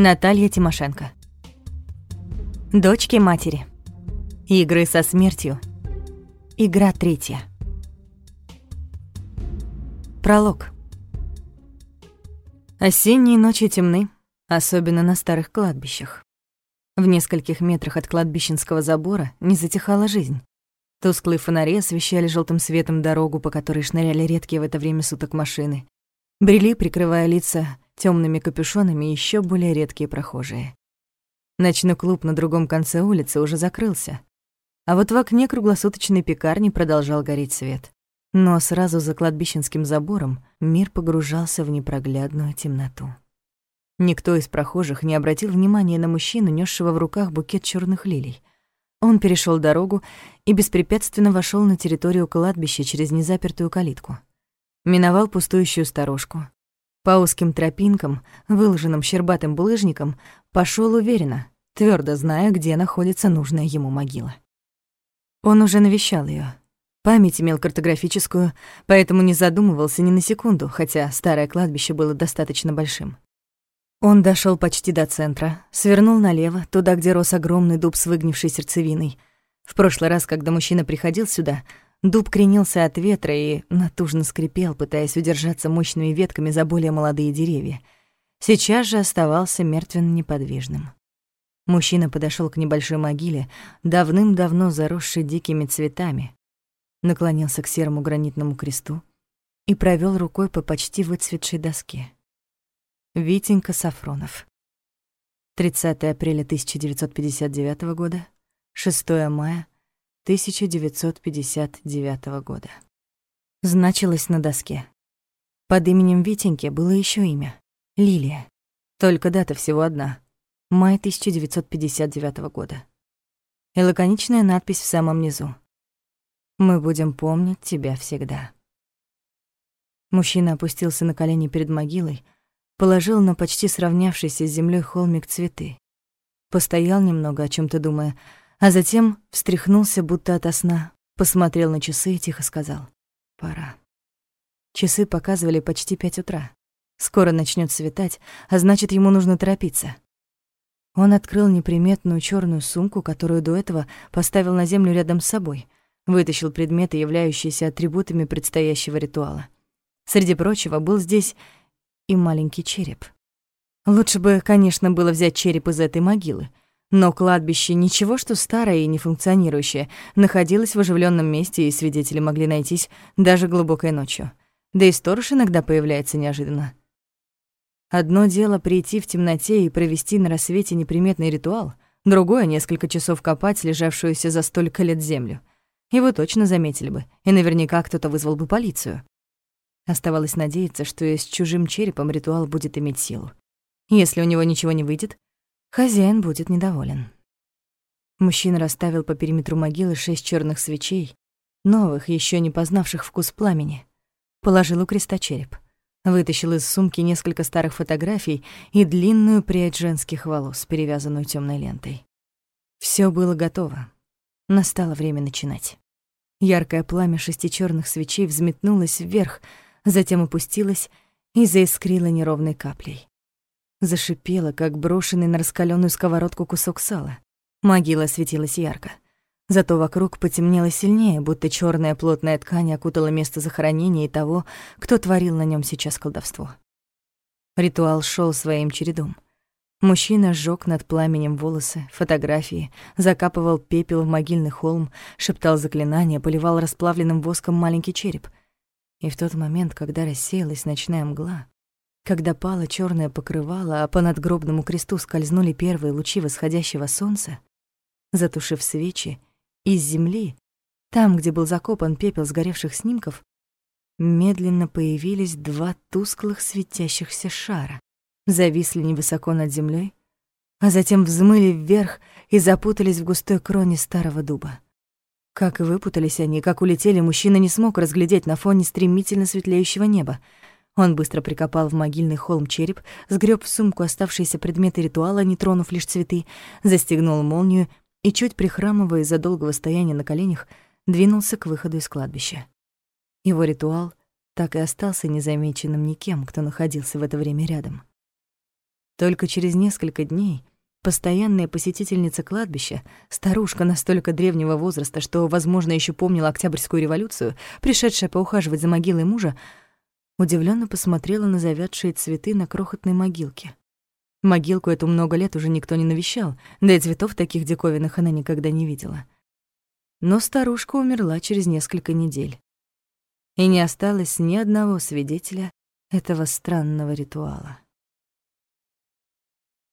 Наталья Тимошенко. Дочки матери. Игры со смертью. Игра третья. Пролог. Осенние ночи темны, особенно на старых кладбищах. В нескольких метрах от кладбищенского забора не затихала жизнь. Тусклые фонари освещали желтым светом дорогу, по которой шныряли редкие в это время суток машины. Брели, прикрывая лица темными капюшонами еще более редкие прохожие. Ночной клуб на другом конце улицы уже закрылся, а вот в окне круглосуточной пекарни продолжал гореть свет. Но сразу за кладбищенским забором мир погружался в непроглядную темноту. Никто из прохожих не обратил внимания на мужчину, несшего в руках букет черных лилий. Он перешел дорогу и беспрепятственно вошел на территорию кладбища через незапертую калитку. Миновал пустующую сторожку, по узким тропинкам, выложенным щербатым булыжником, пошел уверенно, твердо зная, где находится нужная ему могила. Он уже навещал ее. Память имел картографическую, поэтому не задумывался ни на секунду, хотя старое кладбище было достаточно большим. Он дошел почти до центра, свернул налево, туда, где рос огромный дуб с выгнившей сердцевиной. В прошлый раз, когда мужчина приходил сюда, Дуб кренился от ветра и натужно скрипел, пытаясь удержаться мощными ветками за более молодые деревья. Сейчас же оставался мертвенно неподвижным. Мужчина подошел к небольшой могиле, давным-давно заросшей дикими цветами, наклонился к серому гранитному кресту и провел рукой по почти выцветшей доске. Витенька Сафронов. 30 апреля 1959 года, 6 мая 1959 года. Значилось на доске. Под именем Витеньки было еще имя — Лилия. Только дата всего одна — май 1959 года. И лаконичная надпись в самом низу. «Мы будем помнить тебя всегда». Мужчина опустился на колени перед могилой, положил на почти сравнявшийся с землей холмик цветы. Постоял немного, о чем то думая, а затем встряхнулся, будто ото сна, посмотрел на часы и тихо сказал «Пора». Часы показывали почти пять утра. Скоро начнет светать, а значит, ему нужно торопиться. Он открыл неприметную черную сумку, которую до этого поставил на землю рядом с собой, вытащил предметы, являющиеся атрибутами предстоящего ритуала. Среди прочего был здесь и маленький череп. Лучше бы, конечно, было взять череп из этой могилы — но кладбище, ничего что старое и нефункционирующее, находилось в оживленном месте, и свидетели могли найтись даже глубокой ночью. Да и сторож иногда появляется неожиданно. Одно дело прийти в темноте и провести на рассвете неприметный ритуал, другое — несколько часов копать лежавшуюся за столько лет землю. Его точно заметили бы, и наверняка кто-то вызвал бы полицию. Оставалось надеяться, что и с чужим черепом ритуал будет иметь силу. Если у него ничего не выйдет, Хозяин будет недоволен. Мужчина расставил по периметру могилы шесть черных свечей, новых, еще не познавших вкус пламени. Положил у креста череп. Вытащил из сумки несколько старых фотографий и длинную прядь женских волос, перевязанную темной лентой. Все было готово. Настало время начинать. Яркое пламя шести черных свечей взметнулось вверх, затем опустилось и заискрило неровной каплей. Зашипела, как брошенный на раскаленную сковородку кусок сала. Могила светилась ярко. Зато вокруг потемнело сильнее, будто черная плотная ткань окутала место захоронения и того, кто творил на нем сейчас колдовство. Ритуал шел своим чередом. Мужчина сжег над пламенем волосы, фотографии, закапывал пепел в могильный холм, шептал заклинания, поливал расплавленным воском маленький череп. И в тот момент, когда рассеялась ночная мгла, когда пало черное покрывало, а по надгробному кресту скользнули первые лучи восходящего солнца, затушив свечи, из земли, там, где был закопан пепел сгоревших снимков, медленно появились два тусклых светящихся шара, зависли невысоко над землей, а затем взмыли вверх и запутались в густой кроне старого дуба. Как выпутались они, как улетели, мужчина не смог разглядеть на фоне стремительно светлеющего неба — он быстро прикопал в могильный холм череп, сгреб в сумку оставшиеся предметы ритуала, не тронув лишь цветы, застегнул молнию и, чуть прихрамывая из-за долгого стояния на коленях, двинулся к выходу из кладбища. Его ритуал так и остался незамеченным никем, кто находился в это время рядом. Только через несколько дней постоянная посетительница кладбища, старушка настолько древнего возраста, что, возможно, еще помнила Октябрьскую революцию, пришедшая поухаживать за могилой мужа, удивленно посмотрела на завядшие цветы на крохотной могилке. Могилку эту много лет уже никто не навещал, да и цветов таких диковинных она никогда не видела. Но старушка умерла через несколько недель. И не осталось ни одного свидетеля этого странного ритуала.